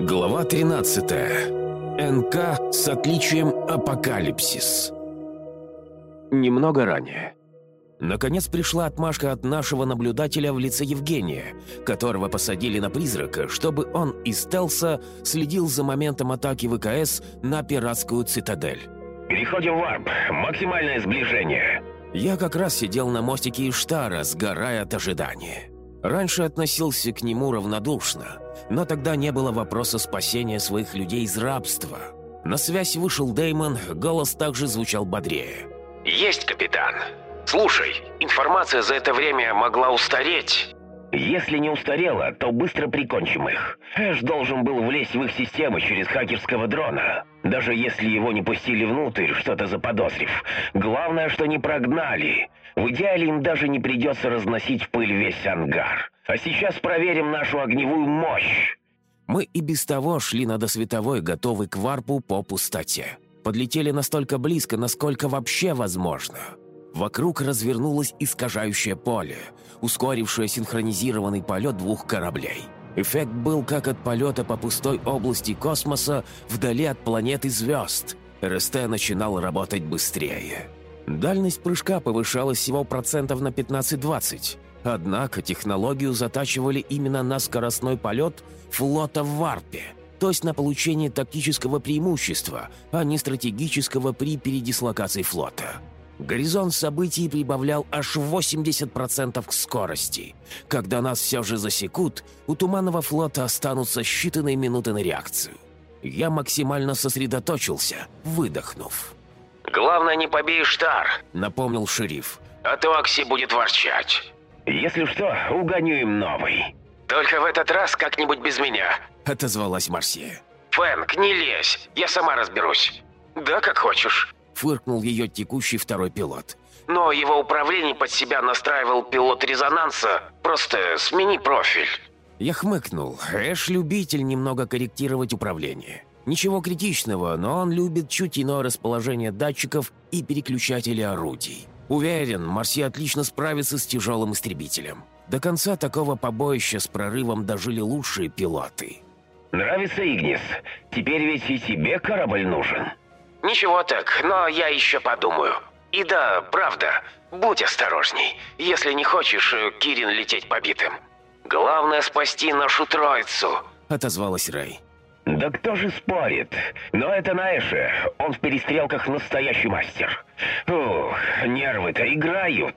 Глава 13. НК с отличием «Апокалипсис». Немного ранее. Наконец пришла отмашка от нашего наблюдателя в лице Евгения, которого посадили на призрака, чтобы он из стелса следил за моментом атаки ВКС на пиратскую цитадель. «Переходим в варп. Максимальное сближение». Я как раз сидел на мостике Иштара, сгорая от ожидания. Раньше относился к нему равнодушно, но тогда не было вопроса спасения своих людей из рабства. На связь вышел Деймон, голос также звучал бодрее. «Есть, капитан. Слушай, информация за это время могла устареть». «Если не устарела, то быстро прикончим их. Эш должен был влезть в их систему через хакерского дрона. Даже если его не пустили внутрь, что-то заподозрив. Главное, что не прогнали. В идеале им даже не придется разносить в пыль весь ангар. А сейчас проверим нашу огневую мощь. Мы и без того шли на досветовой, готовый к варпу по пустоте. Подлетели настолько близко, насколько вообще возможно. Вокруг развернулось искажающее поле, ускорившее синхронизированный полет двух кораблей. Эффект был как от полета по пустой области космоса вдали от планеты звезд. РСТ начинал работать быстрее. Дальность прыжка повышалась всего процентов на 15-20. Однако технологию затачивали именно на скоростной полет флота в варпе, то есть на получение тактического преимущества, а не стратегического при передислокации флота. Горизонт событий прибавлял аж 80% к скорости. Когда нас все же засекут, у Туманного флота останутся считанные минуты на реакцию. Я максимально сосредоточился, выдохнув. «Главное, не побей штар», — напомнил шериф. «А то Акси будет ворчать». «Если что, угоню им новый». «Только в этот раз как-нибудь без меня», — отозвалась Марсия. «Фэнк, не лезь, я сама разберусь». «Да, как хочешь» фыркнул ее текущий второй пилот. «Но его управление под себя настраивал пилот резонанса. Просто смени профиль». Я хмыкнул. Эш любитель немного корректировать управление. Ничего критичного, но он любит чуть иное расположение датчиков и переключателей орудий. Уверен, Марси отлично справится с тяжелым истребителем. До конца такого побоища с прорывом дожили лучшие пилоты. «Нравится, Игнис? Теперь ведь и тебе корабль нужен». «Ничего так, но я еще подумаю. И да, правда, будь осторожней, если не хочешь, э, Кирин, лететь побитым. Главное спасти нашу троицу», — отозвалась Рэй. «Да кто же спорит? Но это Наэше, он в перестрелках настоящий мастер. Ух, нервы-то играют».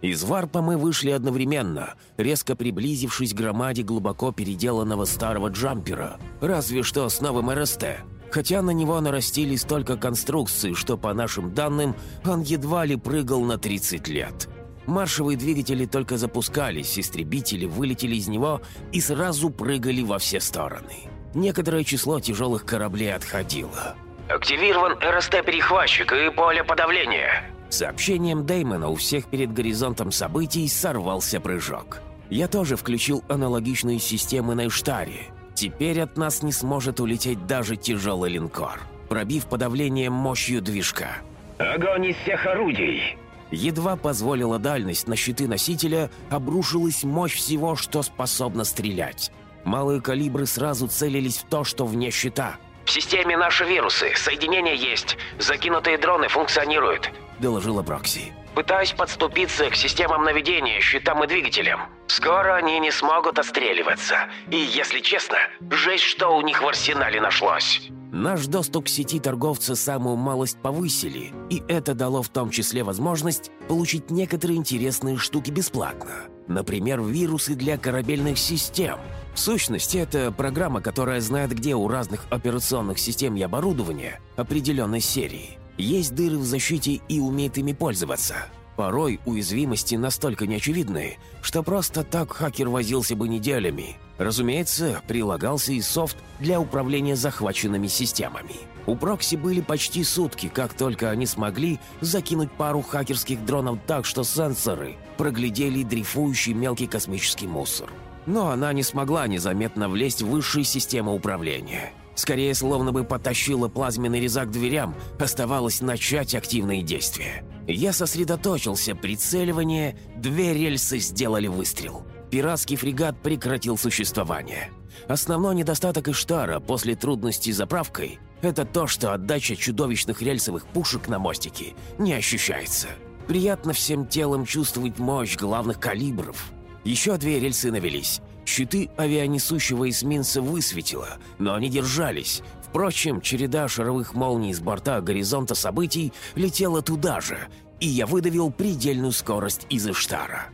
Из варпа мы вышли одновременно, резко приблизившись к громаде глубоко переделанного старого джампера, разве что с новым РСТ хотя на него нарастили столько конструкций, что, по нашим данным, он едва ли прыгал на 30 лет. Маршевые двигатели только запускались, истребители вылетели из него и сразу прыгали во все стороны. Некоторое число тяжелых кораблей отходило. «Активирован РСТ-перехватчик и поле подавления!» Сообщением Деймона у всех перед горизонтом событий сорвался прыжок. Я тоже включил аналогичные системы на Иштаре. Теперь от нас не сможет улететь даже тяжелый линкор, пробив подавление мощью движка. «Огонь из всех орудий!» Едва позволила дальность на щиты носителя, обрушилась мощь всего, что способно стрелять. Малые калибры сразу целились в то, что вне щита. «В системе наши вирусы, соединения есть, закинутые дроны функционируют», — доложила Брокси. Пытаюсь подступиться к системам наведения, щитам и двигателям. Скоро они не смогут отстреливаться. И, если честно, жесть, что у них в арсенале нашлось. Наш доступ к сети торговца самую малость повысили, и это дало в том числе возможность получить некоторые интересные штуки бесплатно. Например, вирусы для корабельных систем. В сущности, это программа, которая знает, где у разных операционных систем и оборудования определенной серии есть дыры в защите и умеет ими пользоваться. Порой уязвимости настолько неочевидные, что просто так хакер возился бы неделями. Разумеется, прилагался и софт для управления захваченными системами. У Прокси были почти сутки, как только они смогли закинуть пару хакерских дронов так, что сенсоры проглядели дрейфующий мелкий космический мусор. Но она не смогла незаметно влезть в высшие системы управления. Скорее, словно бы потащила плазменный резак к дверям, оставалось начать активные действия. Я сосредоточился, прицеливание, две рельсы сделали выстрел. пиратский фрегат прекратил существование. Основной недостаток Иштара после трудностей с заправкой – это то, что отдача чудовищных рельсовых пушек на мостике не ощущается. Приятно всем телом чувствовать мощь главных калибров. Еще две рельсы навелись. Щиты авианесущего эсминца высветило, но они держались. Впрочем, череда шаровых молний с борта горизонта событий летела туда же, и я выдавил предельную скорость из Иштара.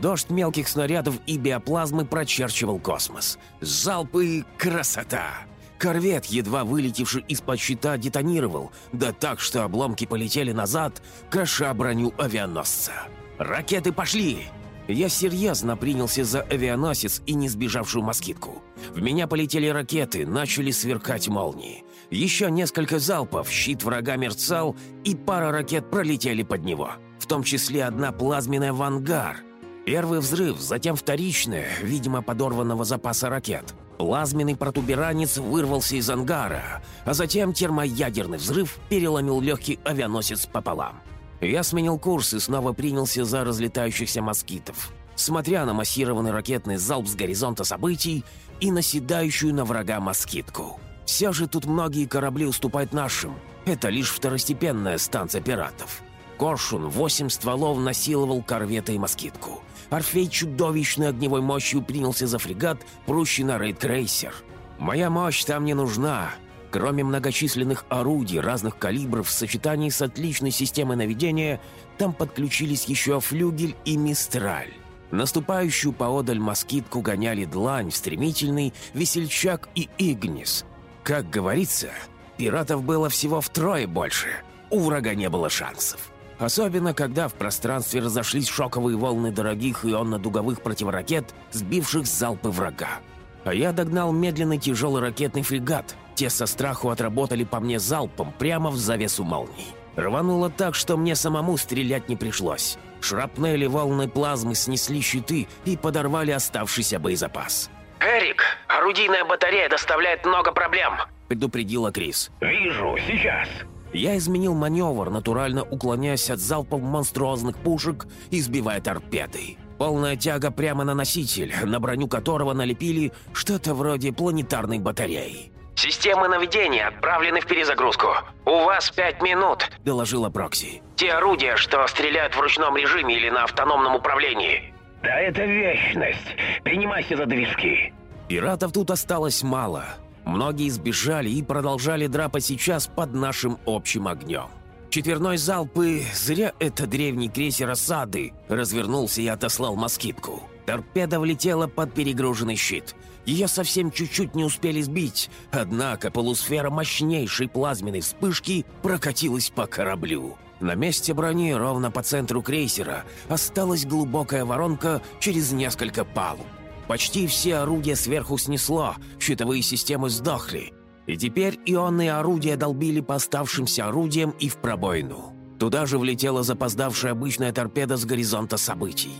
Дождь мелких снарядов и биоплазмы прочерчивал космос. Залпы — красота! Корвет, едва вылетевший из-под щита, детонировал, да так, что обломки полетели назад, кроша броню авианосца. «Ракеты пошли!» Я серьезно принялся за авианосец и не сбежавшую москитку. В меня полетели ракеты, начали сверкать молнии. Еще несколько залпов, щит врага мерцал, и пара ракет пролетели под него. В том числе одна плазменная в ангар. Первый взрыв, затем вторичная, видимо, подорванного запаса ракет. Плазменный протуберанец вырвался из ангара, а затем термоядерный взрыв переломил легкий авианосец пополам. Я сменил курс и снова принялся за разлетающихся москитов, смотря на массированный ракетный залп с горизонта событий и наседающую на врага москитку. Все же тут многие корабли уступают нашим. Это лишь второстепенная станция пиратов. Коршун восемь стволов насиловал корветы и москитку. Орфей чудовищной огневой мощью принялся за фрегат, прущий на рейд-крейсер. Моя мощь там не нужна. Кроме многочисленных орудий разных калибров в сочетании с отличной системой наведения, там подключились еще флюгель и мистраль. Наступающую поодаль москитку гоняли длань, стремительный, весельчак и игнис. Как говорится, пиратов было всего втрое больше. У врага не было шансов. Особенно, когда в пространстве разошлись шоковые волны дорогих ионно-дуговых противоракет, сбивших залпы врага. А я догнал медленный тяжелый ракетный фрегат, те со страху отработали по мне залпом прямо в завесу молний. Рвануло так, что мне самому стрелять не пришлось. Шрапнели волны плазмы снесли щиты и подорвали оставшийся боезапас. «Эрик, орудийная батарея доставляет много проблем», — предупредила Крис. «Вижу, сейчас». Я изменил маневр, натурально уклоняясь от залпов монструозных пушек и сбивая торпеды. Полная тяга прямо на носитель, на броню которого налепили что-то вроде планетарной батареи. «Системы наведения отправлены в перезагрузку. У вас пять минут», — доложила Прокси. «Те орудия, что стреляют в ручном режиме или на автономном управлении». «Да это вечность. Принимайся за движки». Пиратов тут осталось мало. Многие сбежали и продолжали драпать сейчас под нашим общим огнем. Четверной залп и зря это древний крейсер осады развернулся и отослал москитку. Торпеда влетела под перегруженный щит. Ее совсем чуть-чуть не успели сбить, однако полусфера мощнейшей плазменной вспышки прокатилась по кораблю. На месте брони, ровно по центру крейсера, осталась глубокая воронка через несколько палуб. Почти все орудия сверху снесло, щитовые системы сдохли. И теперь ионные орудия долбили по оставшимся орудиям и в пробоину. Туда же влетела запоздавшая обычная торпеда с горизонта событий.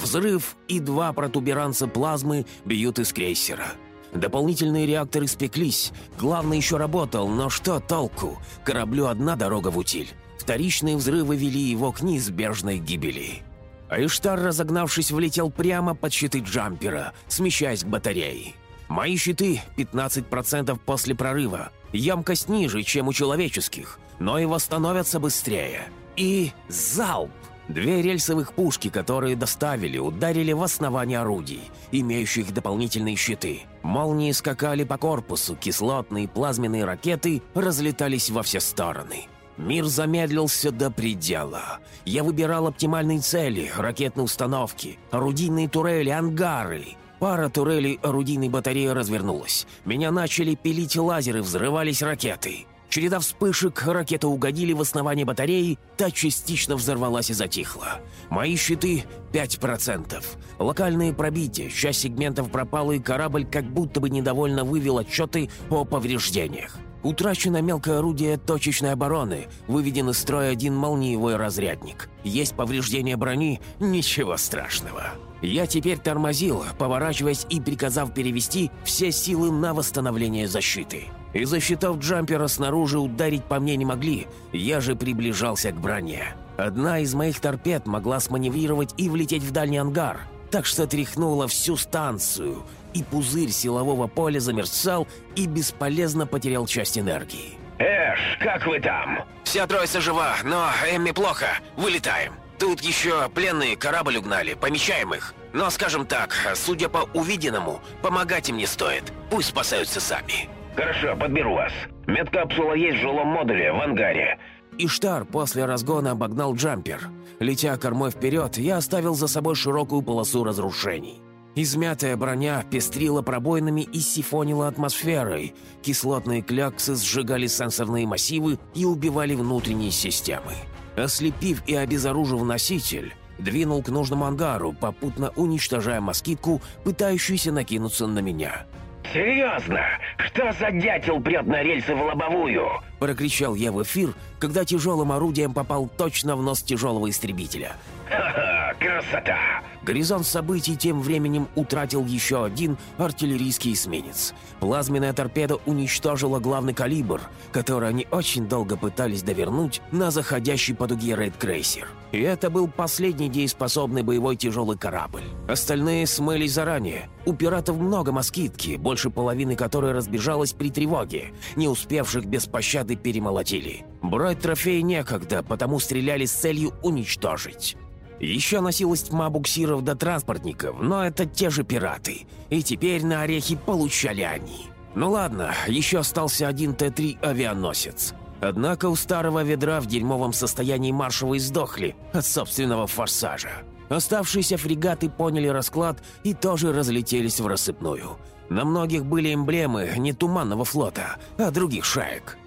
Взрыв и два протуберанца плазмы бьют из крейсера. Дополнительные реакторы спеклись. Главный еще работал, но что толку? Кораблю одна дорога в утиль. Вторичные взрывы вели его к неизбежной гибели. А Иштар, разогнавшись, влетел прямо под щиты джампера, смещаясь к батарее. Мои щиты 15% после прорыва. Емкость ниже, чем у человеческих, но и восстановятся быстрее. И залп! Две рельсовых пушки, которые доставили, ударили в основание орудий, имеющих дополнительные щиты. Молнии скакали по корпусу, кислотные плазменные ракеты разлетались во все стороны. Мир замедлился до предела. Я выбирал оптимальные цели, ракетные установки, орудийные турели, ангары. Пара турелей орудийной батареи развернулась. Меня начали пилить лазеры, взрывались ракеты. Череда вспышек, ракеты угодили в основание батареи, та частично взорвалась и затихла. Мои щиты — 5%. Локальные пробития, часть сегментов пропала, и корабль как будто бы недовольно вывел отчеты о повреждениях. Утрачено мелкое орудие точечной обороны, выведен из строя один молниевой разрядник. Есть повреждение брони – ничего страшного. Я теперь тормозил, поворачиваясь и приказав перевести все силы на восстановление защиты. Из-за щитов джампера снаружи ударить по мне не могли, я же приближался к броне. Одна из моих торпед могла сманеврировать и влететь в дальний ангар – так что тряхнуло всю станцию, и пузырь силового поля замерцал и бесполезно потерял часть энергии. «Эш, как вы там?» «Вся троица жива, но Эмми плохо. Вылетаем. Тут еще пленные корабль угнали, помещаем их. Но, скажем так, судя по увиденному, помогать им не стоит. Пусть спасаются сами». «Хорошо, подберу вас. Медкапсула есть в жилом модуле, в ангаре». Иштар после разгона обогнал джампер. Летя кормой вперед, я оставил за собой широкую полосу разрушений. Измятая броня пестрила пробоинами и сифонила атмосферой. Кислотные кляксы сжигали сенсорные массивы и убивали внутренние системы. Ослепив и обезоружив носитель, двинул к нужному ангару, попутно уничтожая москитку, пытающуюся накинуться на меня. «Серьезно? Что за дятел прет на рельсы в лобовую?» Прокричал я в эфир, когда тяжелым орудием попал точно в нос тяжелого истребителя. «Ха-ха, красота!» Горизонт событий тем временем утратил еще один артиллерийский эсминец. Плазменная торпеда уничтожила главный калибр, который они очень долго пытались довернуть на заходящий по дуге рейд-крейсер. И это был последний дееспособный боевой тяжелый корабль. Остальные смылись заранее. У пиратов много москитки, больше половины которой разбежалась при тревоге, не успевших без пощады перемолотили. Брать трофеи некогда, потому стреляли с целью уничтожить. Еще носилась тьма буксиров до транспортников, но это те же пираты. И теперь на орехи получали они. Ну ладно, еще остался один Т-3 авианосец. Однако у старого ведра в дерьмовом состоянии маршевые сдохли от собственного форсажа. Оставшиеся фрегаты поняли расклад и тоже разлетелись в рассыпную. На многих были эмблемы не Туманного флота, а других шаек.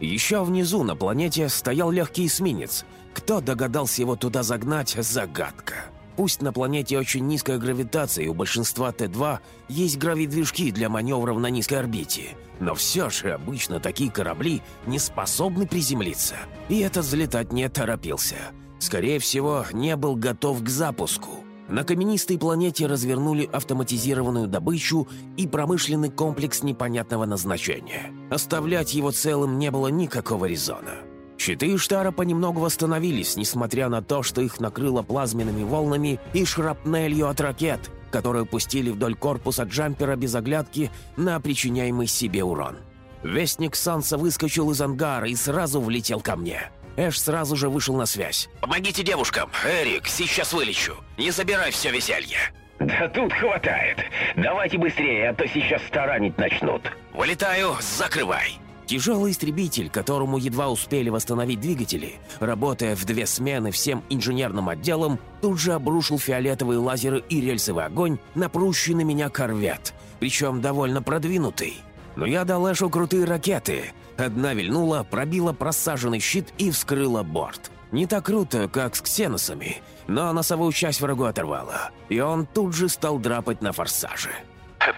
Еще внизу на планете стоял легкий эсминец. Кто догадался его туда загнать – загадка. Пусть на планете очень низкая гравитация и у большинства Т-2 есть гравидвижки для маневров на низкой орбите, но все же обычно такие корабли не способны приземлиться, и этот взлетать не торопился. Скорее всего, не был готов к запуску. На каменистой планете развернули автоматизированную добычу и промышленный комплекс непонятного назначения. Оставлять его целым не было никакого резона. Щиты Штара понемногу восстановились, несмотря на то, что их накрыло плазменными волнами и шрапнелью от ракет, которые пустили вдоль корпуса джампера без оглядки на причиняемый себе урон. Вестник Санса выскочил из ангара и сразу влетел ко мне. Эш сразу же вышел на связь. «Помогите девушкам! Эрик, сейчас вылечу! Не забирай все веселье!» «Да тут хватает. Давайте быстрее, а то сейчас таранить начнут». «Вылетаю, закрывай!» Тяжелый истребитель, которому едва успели восстановить двигатели, работая в две смены всем инженерным отделом, тут же обрушил фиолетовые лазеры и рельсовый огонь на прущий на меня корвет, причем довольно продвинутый. Но я дал Эшу крутые ракеты. Одна вильнула, пробила просаженный щит и вскрыла борт. Не так круто, как с ксеносами, но носовую часть врагу оторвала, и он тут же стал драпать на форсаже.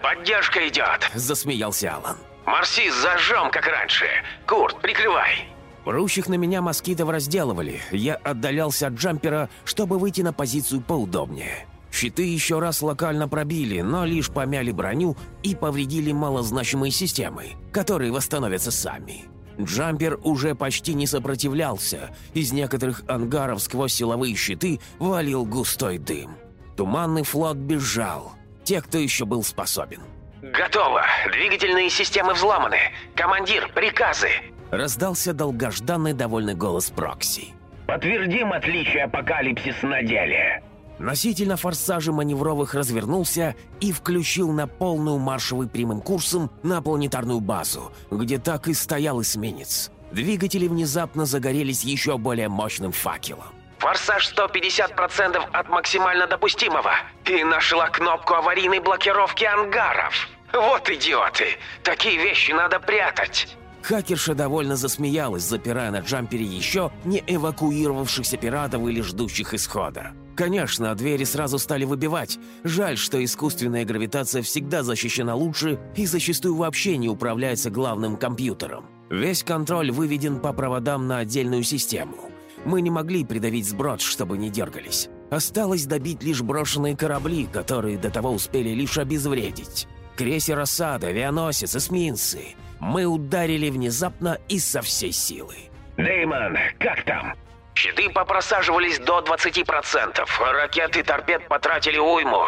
«Поддержка идет!» – засмеялся Алан. «Марси, зажжем, как раньше! Курт, прикрывай!» Прущих на меня москитов разделывали. Я отдалялся от джампера, чтобы выйти на позицию поудобнее. Щиты еще раз локально пробили, но лишь помяли броню и повредили малозначимые системы, которые восстановятся сами. Джампер уже почти не сопротивлялся. Из некоторых ангаров сквозь силовые щиты валил густой дым. Туманный флот бежал. Те, кто еще был способен. «Готово! Двигательные системы взломаны! Командир, приказы!» Раздался долгожданный довольный голос Прокси. «Подтвердим отличие апокалипсис на деле!» Носитель на форсаже маневровых развернулся и включил на полную маршевый прямым курсом на планетарную базу, где так и стоял эсминец. Двигатели внезапно загорелись еще более мощным факелом. «Форсаж 150% от максимально допустимого! И нашла кнопку аварийной блокировки ангаров! Вот идиоты! Такие вещи надо прятать!» Хакерша довольно засмеялась, запирая на джампере еще не эвакуировавшихся пиратов или ждущих исхода. Конечно, двери сразу стали выбивать. Жаль, что искусственная гравитация всегда защищена лучше и зачастую вообще не управляется главным компьютером. Весь контроль выведен по проводам на отдельную систему. Мы не могли придавить сброд, чтобы не дергались. Осталось добить лишь брошенные корабли, которые до того успели лишь обезвредить. Крейсер «Осада», авианосец, эсминцы – мы ударили внезапно и со всей силы. «Дэймон, как там?» Щиты попросаживались до 20%. Ракеты и торпед потратили уйму.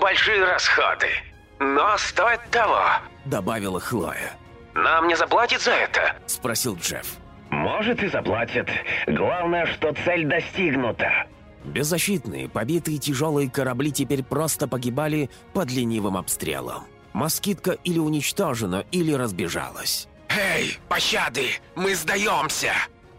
Большие расходы. Но стоит того», — добавила Хлоя. «Нам не заплатят за это?» — спросил Джефф. «Может и заплатят. Главное, что цель достигнута». Беззащитные, побитые тяжелые корабли теперь просто погибали под ленивым обстрелом. Москитка или уничтожена, или разбежалась. «Эй, пощады! Мы сдаемся!»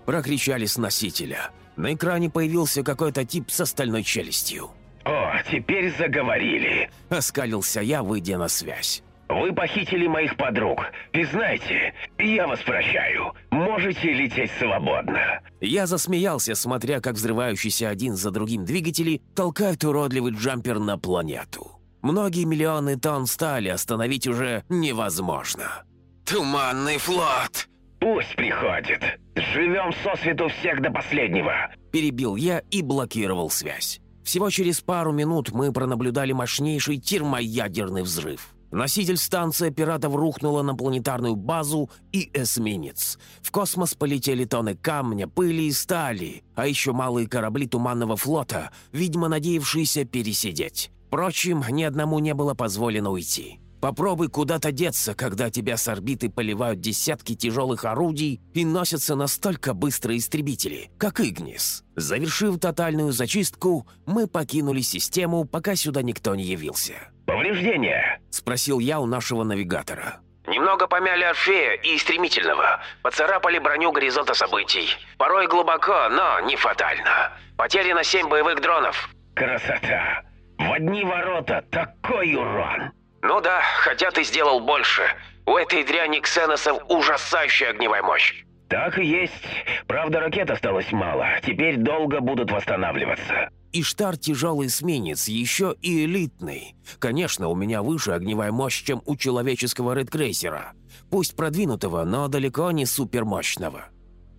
Прокричали с носителя. На экране появился какой-то тип с остальной челюстью. «О, теперь заговорили!» Оскалился я, выйдя на связь. «Вы похитили моих подруг. И знаете, я вас прощаю. Можете лететь свободно». Я засмеялся, смотря как взрывающиеся один за другим двигатели толкают уродливый джампер на планету. Многие миллионы тонн стали остановить уже невозможно. «Туманный флот!» «Пусть приходит. Живем сосвету всех до последнего!» Перебил я и блокировал связь. Всего через пару минут мы пронаблюдали мощнейший термоядерный взрыв. Носитель станции пиратов рухнула на планетарную базу и эсминец. В космос полетели тонны камня, пыли и стали, а еще малые корабли Туманного флота, видимо, надеявшиеся пересидеть. Впрочем, ни одному не было позволено уйти. Попробуй куда-то деться, когда тебя с орбиты поливают десятки тяжелых орудий и носятся настолько быстрые истребители, как Игнис. Завершив тотальную зачистку, мы покинули систему, пока сюда никто не явился. «Повреждения?» – спросил я у нашего навигатора. Немного помяли Орфея и Стремительного. Поцарапали броню горизонта событий. Порой глубоко, но не фатально. Потеряно семь боевых дронов. Красота! В одни ворота такой урон! Ну да, хотя ты сделал больше. У этой дряни ксеносов ужасающая огневая мощь. Так и есть. Правда, ракет осталось мало. Теперь долго будут восстанавливаться. Иштар тяжелый эсминец, еще и элитный. Конечно, у меня выше огневая мощь, чем у человеческого редкрейсера. Пусть продвинутого, но далеко не супермощного.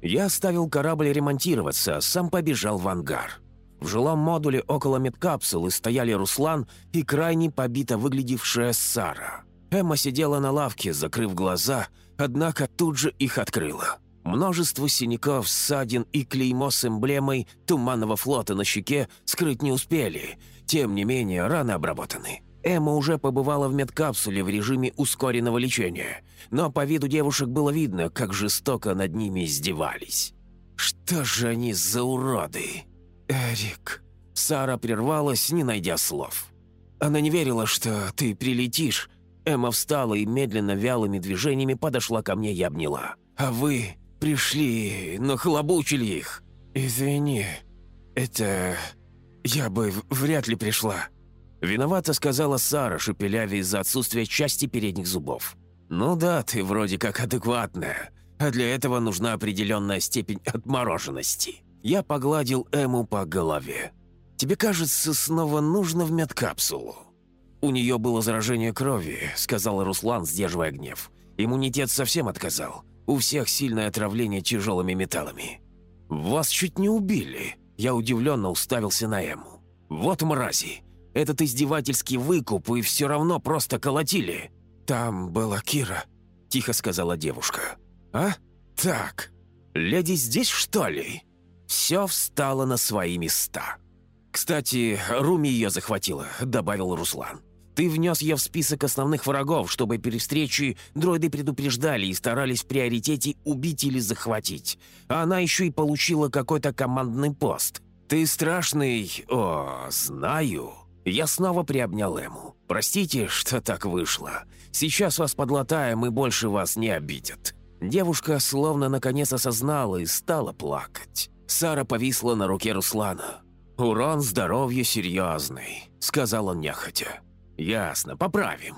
Я оставил корабль ремонтироваться, сам побежал в ангар. В жилом модуле около медкапсулы стояли Руслан и крайне побито выглядевшая Сара. Эмма сидела на лавке, закрыв глаза, однако тут же их открыла. Множество синяков, ссадин и клеймо с эмблемой Туманного флота на щеке скрыть не успели. Тем не менее, раны обработаны. Эмма уже побывала в медкапсуле в режиме ускоренного лечения, но по виду девушек было видно, как жестоко над ними издевались. «Что же они за уроды?» «Эрик...» Сара прервалась, не найдя слов. Она не верила, что ты прилетишь. Эмма встала и медленно вялыми движениями подошла ко мне и обняла. «А вы пришли, но хлобучили их. Извини, это... я бы вряд ли пришла». Виновата сказала Сара, шепелявя из-за отсутствия части передних зубов. «Ну да, ты вроде как адекватная, а для этого нужна определенная степень отмороженности». Я погладил Эму по голове. «Тебе кажется, снова нужно в медкапсулу?» «У нее было заражение крови», — сказал Руслан, сдерживая гнев. «Иммунитет совсем отказал. У всех сильное отравление тяжелыми металлами». «Вас чуть не убили», — я удивленно уставился на Эму. «Вот мрази. Этот издевательский выкуп и все равно просто колотили». «Там была Кира», — тихо сказала девушка. «А? Так. Леди здесь, что ли?» Все встало на свои места. «Кстати, Руми ее захватила», — добавил Руслан. «Ты внес ее в список основных врагов, чтобы при встрече дроиды предупреждали и старались в приоритете убить или захватить. А она еще и получила какой-то командный пост. Ты страшный... О, знаю». Я снова приобнял Эму. «Простите, что так вышло. Сейчас вас подлатаем и больше вас не обидят». Девушка словно наконец осознала и стала плакать. Сара повисла на руке Руслана. «Урон здоровья серьезный», — сказал он нехотя. «Ясно, поправим».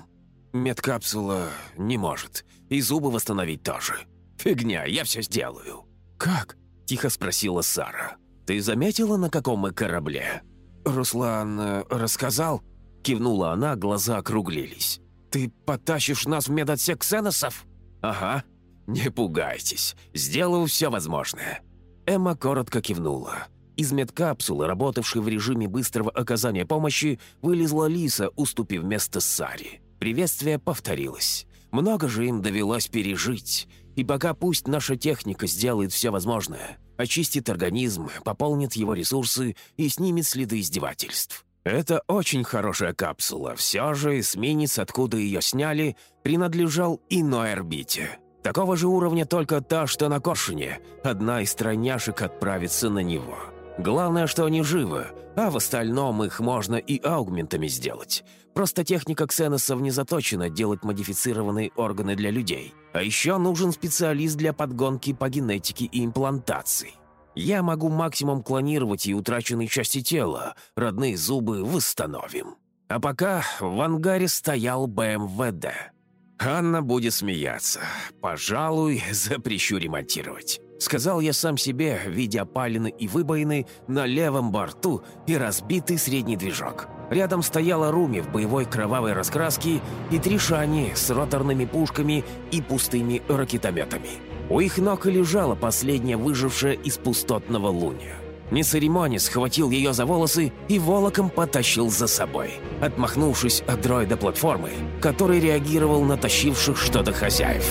«Медкапсула не может, и зубы восстановить тоже. Фигня, я все сделаю». «Как?» – тихо спросила Сара. «Ты заметила, на каком мы корабле?» «Руслан э, рассказал?» – кивнула она, глаза округлились. «Ты потащишь нас в медотсек ксеносов?» «Ага. Не пугайтесь, сделаю все возможное. Эмма коротко кивнула. Из медкапсулы, работавшей в режиме быстрого оказания помощи, вылезла Лиса, уступив место Саре. Приветствие повторилось. Много же им довелось пережить. И пока пусть наша техника сделает все возможное. очистит организм, пополнит его ресурсы и снимет следы издевательств. Это очень хорошая капсула. Все же эсминец, откуда ее сняли, принадлежал иной орбите. Такого же уровня только та, что на Коршуне. Одна из тройняшек отправится на него. Главное, что они живы, а в остальном их можно и аугментами сделать. Просто техника ксеносов не заточена делать модифицированные органы для людей. А еще нужен специалист для подгонки по генетике и имплантации. Я могу максимум клонировать и утраченные части тела, родные зубы восстановим. А пока в ангаре стоял БМВД. Анна будет смеяться. Пожалуй, запрещу ремонтировать. Сказал я сам себе, видя палины и выбоины на левом борту и разбитый средний движок. Рядом стояла Руми в боевой кровавой раскраске и три шани с роторными пушками и пустыми ракетометами. У их ног и лежала последняя выжившая из пустотного луния. Не церемония схватил ее за волосы и волоком потащил за собой, отмахнувшись от дроида платформы, который реагировал на тащивших что-то хозяев.